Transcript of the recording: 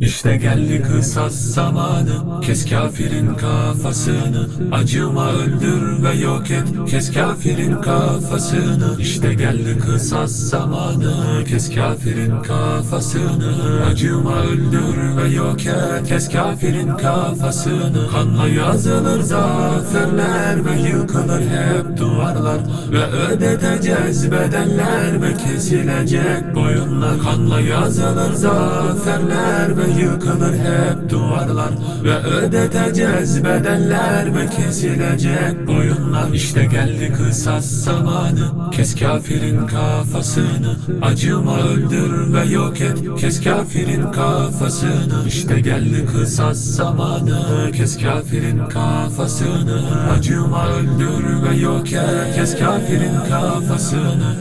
İşte geldi kısas zamanı Kes kafirin kafasını. Acıma öldür ve yok et Kes kafirin kafasını. İşte geldi kısas zamanı Kes kafirin kafasını. Acıma öldür ve yok et Kes kafirin kafasını. Kanla yazılır zaferler Ve yıkılır hep duvarlar. Ve ödeteceğiz bedeller Ve kesilecek boyunlar. Kanla yazılır zaferler Ve yıkılır hep duvarlar Ve ödeteceğiz bedeller Ve kesilecek boyunlar. İşte geldi kısas zamanı Kes kafirin kafasını. Acıma öldür ve yok et Kes kafirin kafasını. İşte geldi kısas zamanı Kes kafirin kafasını. Acıma öldür ve yok et Kes kafirin kafasını